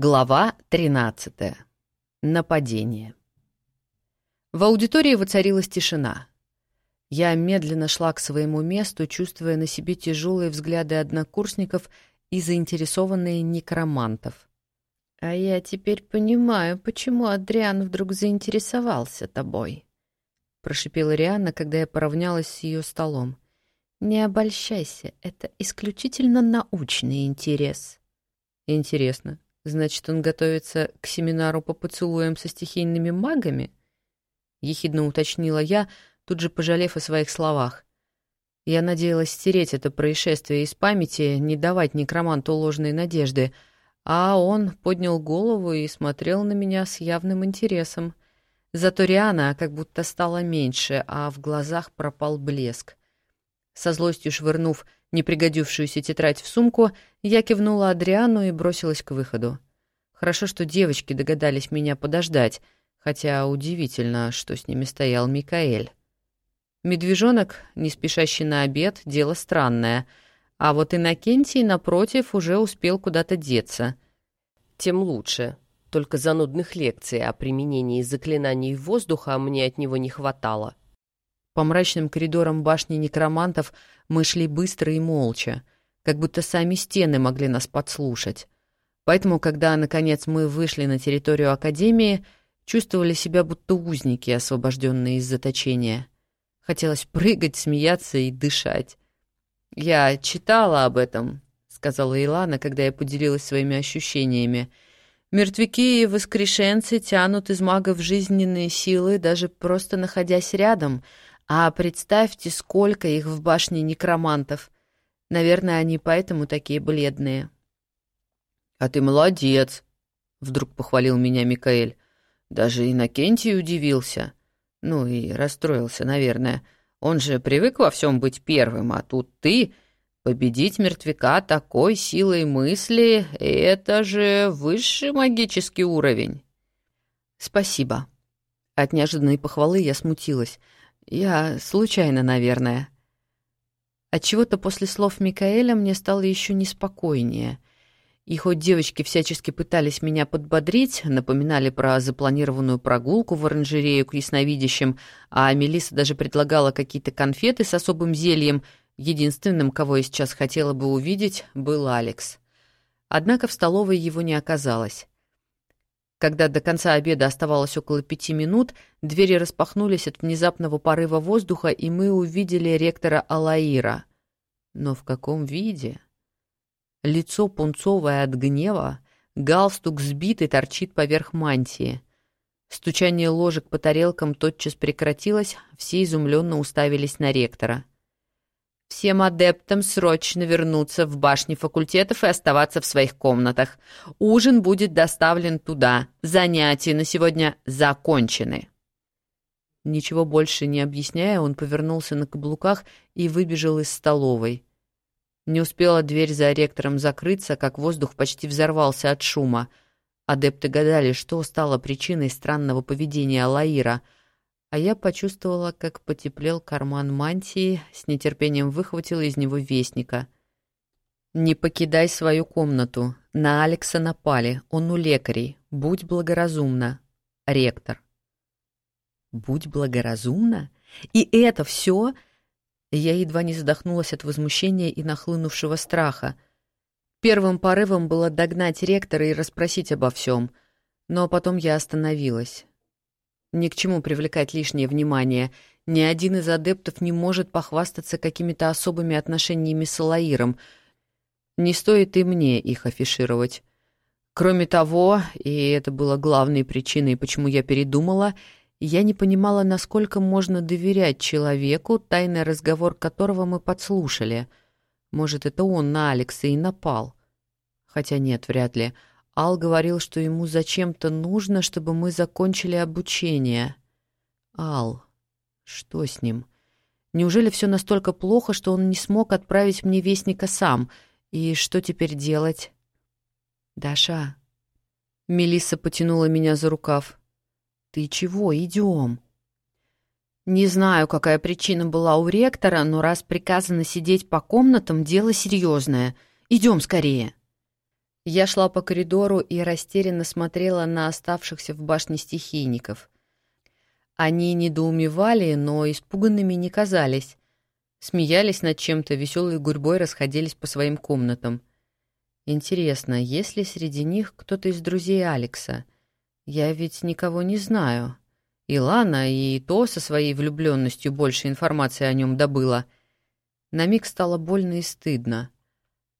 Глава 13. Нападение. В аудитории воцарилась тишина. Я медленно шла к своему месту, чувствуя на себе тяжелые взгляды однокурсников и заинтересованные некромантов. «А я теперь понимаю, почему Адриан вдруг заинтересовался тобой», — прошипела Рианна, когда я поравнялась с ее столом. «Не обольщайся, это исключительно научный интерес». «Интересно, значит, он готовится к семинару по поцелуям со стихийными магами?» — ехидно уточнила я, тут же пожалев о своих словах. Я надеялась стереть это происшествие из памяти, не давать некроманту ложной надежды, а он поднял голову и смотрел на меня с явным интересом. Зато Риана как будто стала меньше, а в глазах пропал блеск. Со злостью швырнув непригодившуюся тетрадь в сумку, я кивнула Адриану и бросилась к выходу. Хорошо, что девочки догадались меня подождать, хотя удивительно, что с ними стоял Микаэль. Медвежонок, не спешащий на обед, дело странное, а вот Иннокентий, напротив, уже успел куда-то деться. Тем лучше. Только занудных лекций о применении заклинаний воздуха мне от него не хватало. По мрачным коридорам башни некромантов мы шли быстро и молча, как будто сами стены могли нас подслушать. Поэтому, когда, наконец, мы вышли на территорию Академии, чувствовали себя будто узники, освобожденные из заточения. Хотелось прыгать, смеяться и дышать. «Я читала об этом», — сказала Илана, когда я поделилась своими ощущениями. «Мертвяки и воскрешенцы тянут из магов жизненные силы, даже просто находясь рядом — а представьте, сколько их в башне некромантов. Наверное, они поэтому такие бледные. «А ты молодец!» — вдруг похвалил меня Микаэль. Даже Иннокентий удивился. Ну и расстроился, наверное. Он же привык во всем быть первым, а тут ты... Победить мертвяка такой силой мысли — это же высший магический уровень. Спасибо. От неожиданной похвалы я смутилась. Я случайно, наверное. Отчего-то после слов Микаэля мне стало еще неспокойнее. И хоть девочки всячески пытались меня подбодрить, напоминали про запланированную прогулку в оранжерею к ясновидящим, а Мелисса даже предлагала какие-то конфеты с особым зельем, единственным, кого я сейчас хотела бы увидеть, был Алекс. Однако в столовой его не оказалось. Когда до конца обеда оставалось около пяти минут, двери распахнулись от внезапного порыва воздуха, и мы увидели ректора Алаира. Но в каком виде? Лицо пунцовое от гнева, галстук сбитый торчит поверх мантии. Стучание ложек по тарелкам тотчас прекратилось, все изумленно уставились на ректора — Всем адептам срочно вернуться в башни факультетов и оставаться в своих комнатах. Ужин будет доставлен туда. Занятия на сегодня закончены. Ничего больше не объясняя, он повернулся на каблуках и выбежал из столовой. Не успела дверь за ректором закрыться, как воздух почти взорвался от шума. Адепты гадали, что стало причиной странного поведения Алаира — а я почувствовала, как потеплел карман мантии, с нетерпением выхватила из него вестника. «Не покидай свою комнату. На Алекса напали. Он у лекарей. Будь благоразумна. Ректор». «Будь благоразумна? И это все?» Я едва не задохнулась от возмущения и нахлынувшего страха. Первым порывом было догнать ректора и расспросить обо всем, но потом я остановилась. Ни к чему привлекать лишнее внимание. Ни один из адептов не может похвастаться какими-то особыми отношениями с Алаиром. Не стоит и мне их афишировать. Кроме того, и это было главной причиной, почему я передумала, я не понимала, насколько можно доверять человеку, тайный разговор которого мы подслушали. Может, это он на Алекса и напал. Хотя нет, вряд ли. — Ал говорил, что ему зачем-то нужно, чтобы мы закончили обучение. Ал, что с ним? Неужели все настолько плохо, что он не смог отправить мне вестника сам? И что теперь делать? Даша. Мелисса потянула меня за рукав. Ты чего? Идем. Не знаю, какая причина была у ректора, но раз приказано сидеть по комнатам, дело серьезное. Идем скорее. Я шла по коридору и растерянно смотрела на оставшихся в башне стихийников. Они недоумевали, но испуганными не казались. Смеялись над чем-то, веселой гурьбой расходились по своим комнатам. Интересно, есть ли среди них кто-то из друзей Алекса? Я ведь никого не знаю. Илана и то со своей влюбленностью больше информации о нем добыла. На миг стало больно и стыдно.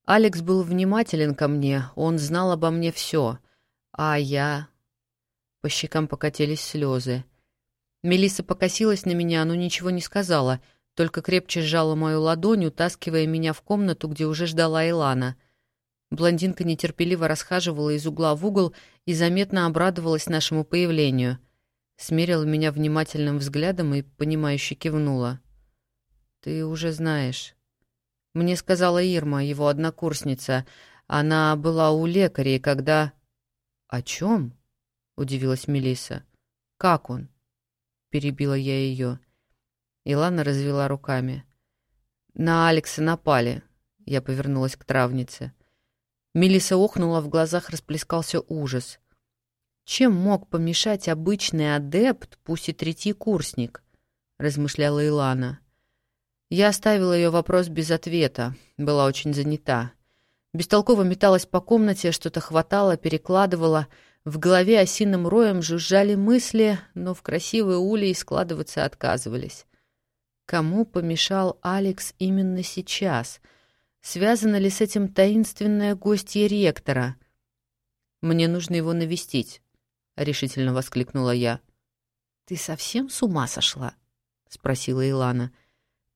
Алекс был внимателен ко мне, он знал обо мне все. А я... По щекам покатились слезы. Мелисса покосилась на меня, но ничего не сказала, только крепче сжала мою ладонь, утаскивая меня в комнату, где уже ждала Илана. Блондинка нетерпеливо расхаживала из угла в угол и заметно обрадовалась нашему появлению. Смерила меня внимательным взглядом и, понимающе кивнула. «Ты уже знаешь». Мне сказала Ирма, его однокурсница. Она была у лекаря, когда... О чем? удивилась Мелиса. Как он? перебила я ее. Илана развела руками. На Алекса напали. Я повернулась к травнице. Мелиса охнула, в глазах расплескался ужас. Чем мог помешать обычный адепт, пусть и третий курсник? размышляла Илана. Я оставила ее вопрос без ответа, была очень занята. Бестолково металась по комнате, что-то хватала, перекладывала. В голове осиным роем жужжали мысли, но в красивые улей складываться отказывались. Кому помешал Алекс именно сейчас? Связано ли с этим таинственное гостье ректора? «Мне нужно его навестить», — решительно воскликнула я. «Ты совсем с ума сошла?» — спросила Илана. —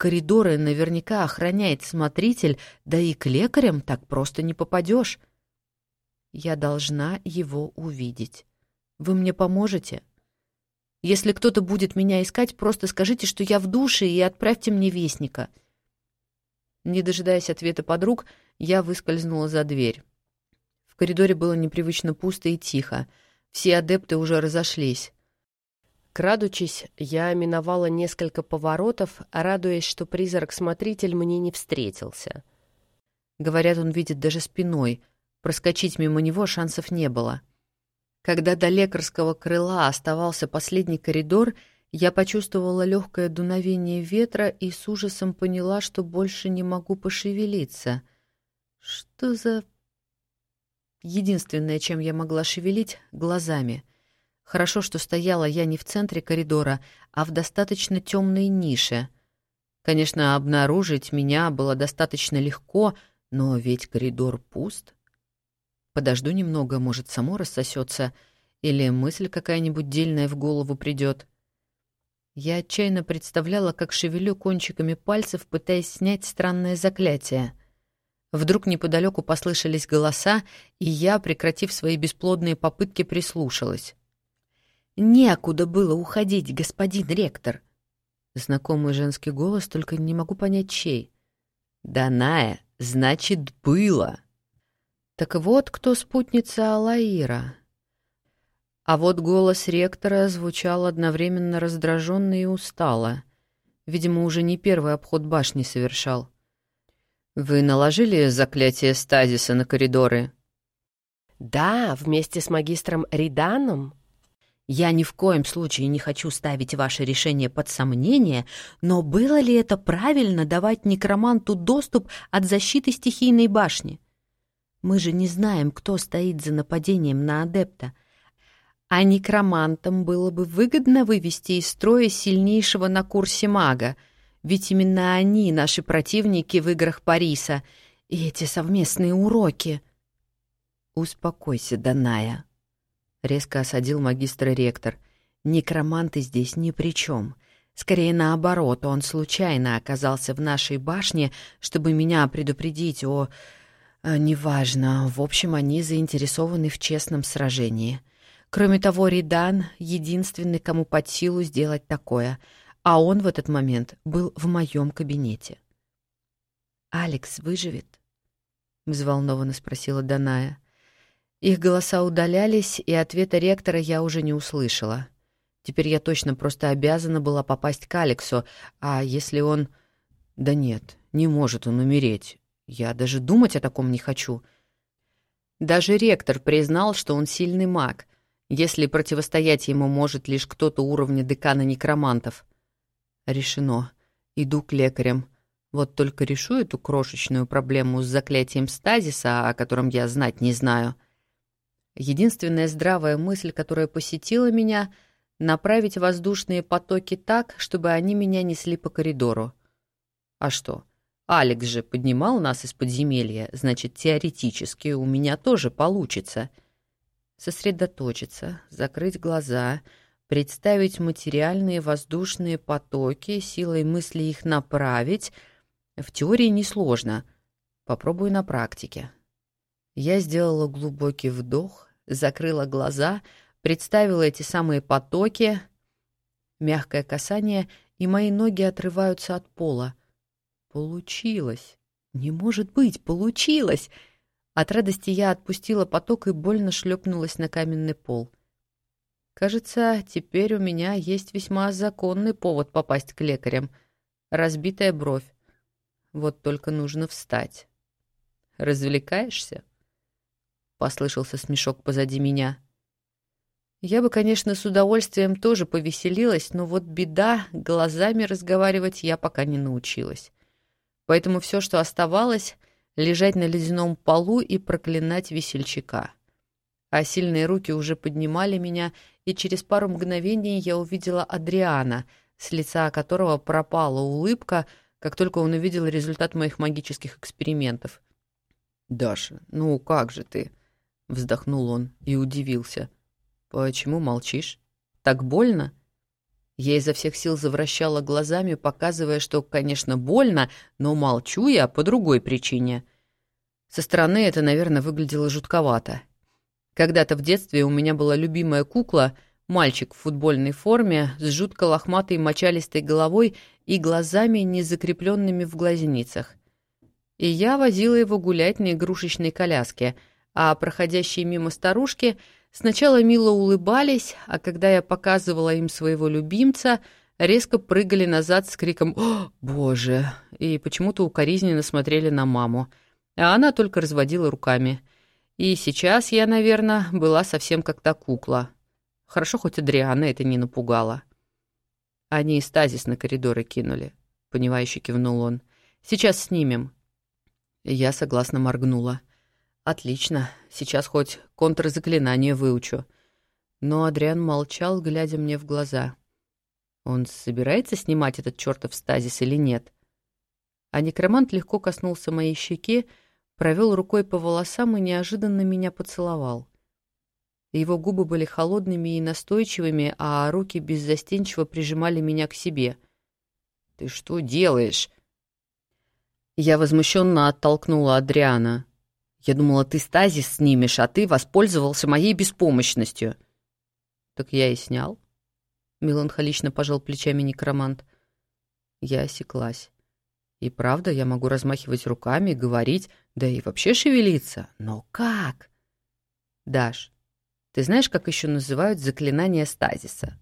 Коридоры наверняка охраняет смотритель, да и к лекарям так просто не попадешь. Я должна его увидеть. Вы мне поможете? Если кто-то будет меня искать, просто скажите, что я в душе, и отправьте мне вестника. Не дожидаясь ответа подруг, я выскользнула за дверь. В коридоре было непривычно пусто и тихо. Все адепты уже разошлись. Крадучись, я миновала несколько поворотов, радуясь, что призрак-смотритель мне не встретился. Говорят, он видит даже спиной. Проскочить мимо него шансов не было. Когда до лекарского крыла оставался последний коридор, я почувствовала легкое дуновение ветра и с ужасом поняла, что больше не могу пошевелиться. Что за... Единственное, чем я могла шевелить — глазами — Хорошо, что стояла я не в центре коридора, а в достаточно темной нише. Конечно, обнаружить меня было достаточно легко, но ведь коридор пуст. Подожду немного, может, само рассосется, или мысль какая-нибудь дельная в голову придет. Я отчаянно представляла, как шевелю кончиками пальцев, пытаясь снять странное заклятие. Вдруг неподалеку послышались голоса, и я, прекратив свои бесплодные попытки, прислушалась. Некуда было уходить, господин ректор. Знакомый женский голос, только не могу понять, чей. Даная, значит, было. Так вот, кто спутница Алаира. А вот голос ректора звучал одновременно раздраженно и устало. Видимо, уже не первый обход башни совершал. «Вы наложили заклятие стазиса на коридоры?» «Да, вместе с магистром Риданом», я ни в коем случае не хочу ставить ваше решение под сомнение, но было ли это правильно давать некроманту доступ от защиты стихийной башни? Мы же не знаем, кто стоит за нападением на адепта. А некромантам было бы выгодно вывести из строя сильнейшего на курсе мага, ведь именно они наши противники в играх Париса, и эти совместные уроки. Успокойся, Даная, — резко осадил магистр ректор. «Некроманты здесь ни при чем. Скорее наоборот, он случайно оказался в нашей башне, чтобы меня предупредить о... Э, неважно. В общем, они заинтересованы в честном сражении. Кроме того, Ридан — единственный, кому под силу сделать такое, а он в этот момент был в моем кабинете». «Алекс выживет?» — взволнованно спросила Даная. Их голоса удалялись, и ответа ректора я уже не услышала. Теперь я точно просто обязана была попасть к Алексу, а если он... Да нет, не может он умереть. Я даже думать о таком не хочу. Даже ректор признал, что он сильный маг, если противостоять ему может лишь кто-то уровня декана некромантов. Решено. Иду к лекарям. Вот только решу эту крошечную проблему с заклятием стазиса, о котором я знать не знаю. Единственная здравая мысль, которая посетила меня — направить воздушные потоки так, чтобы они меня несли по коридору. А что? Алекс же поднимал нас из подземелья, значит, теоретически у меня тоже получится. Сосредоточиться, закрыть глаза, представить материальные воздушные потоки, силой мысли их направить. В теории несложно. Попробую на практике. Я сделала глубокий вдох, закрыла глаза, представила эти самые потоки, мягкое касание, и мои ноги отрываются от пола. Получилось. Не может быть, получилось. От радости я отпустила поток и больно шлепнулась на каменный пол. Кажется, теперь у меня есть весьма законный повод попасть к лекарям. Разбитая бровь. Вот только нужно встать. «Развлекаешься?» — послышался смешок позади меня. Я бы, конечно, с удовольствием тоже повеселилась, но вот беда, глазами разговаривать я пока не научилась. Поэтому все, что оставалось, лежать на ледяном полу и проклинать весельчака. А сильные руки уже поднимали меня, и через пару мгновений я увидела Адриана, с лица которого пропала улыбка, как только он увидел результат моих магических экспериментов. «Даша, ну как же ты?» — вздохнул он и удивился — «Почему молчишь? Так больно?» Я изо всех сил завращала глазами, показывая, что, конечно, больно, но молчу я по другой причине. Со стороны это, наверное, выглядело жутковато. Когда-то в детстве у меня была любимая кукла, мальчик в футбольной форме, с жутко лохматой мочалистой головой и глазами, не закрепленными в глазницах. И я возила его гулять на игрушечной коляске, а проходящие мимо старушки — Сначала мило улыбались, а когда я показывала им своего любимца, резко прыгали назад с криком «О, боже!» и почему-то укоризненно смотрели на маму. А она только разводила руками. И сейчас я, наверное, была совсем как та кукла. Хорошо, хоть Адриана это не напугала. Они и стазис на коридоры кинули, — понимающе кивнул он. Сейчас снимем. Я согласно моргнула. — Отлично, сейчас хоть контрзаклинание выучу. Но Адриан молчал, глядя мне в глаза. Он собирается снимать этот чертов стазис или нет? А некромант легко коснулся моей щеки, провел рукой по волосам и неожиданно меня поцеловал. Его губы были холодными и настойчивыми, а руки беззастенчиво прижимали меня к себе. «Ты что делаешь?» Я возмущенно оттолкнула Адриана. Я думала, ты стазис снимешь, а ты воспользовался моей беспомощностью. Так я и снял. Меланхолично пожал плечами некромант. Я осеклась. И правда, я могу размахивать руками, говорить, да и вообще шевелиться. Но как? Даш, ты знаешь, как еще называют заклинание стазиса?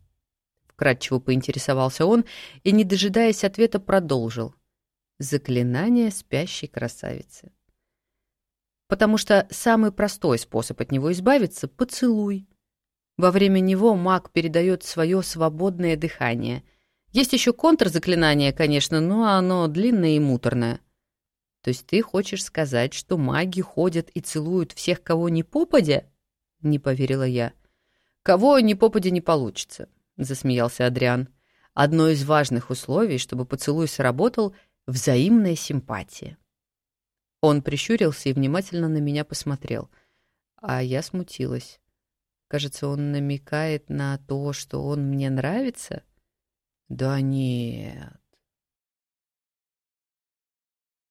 Вкратчиво поинтересовался он и, не дожидаясь ответа, продолжил. Заклинание спящей красавицы потому что самый простой способ от него избавиться — поцелуй. Во время него маг передает свое свободное дыхание. Есть еще контрзаклинание, конечно, но оно длинное и муторное. То есть ты хочешь сказать, что маги ходят и целуют всех, кого не попадя? Не поверила я. Кого не попадя не получится, засмеялся Адриан. Одно из важных условий, чтобы поцелуй сработал — взаимная симпатия. Он прищурился и внимательно на меня посмотрел. А я смутилась. Кажется, он намекает на то, что он мне нравится? Да нет.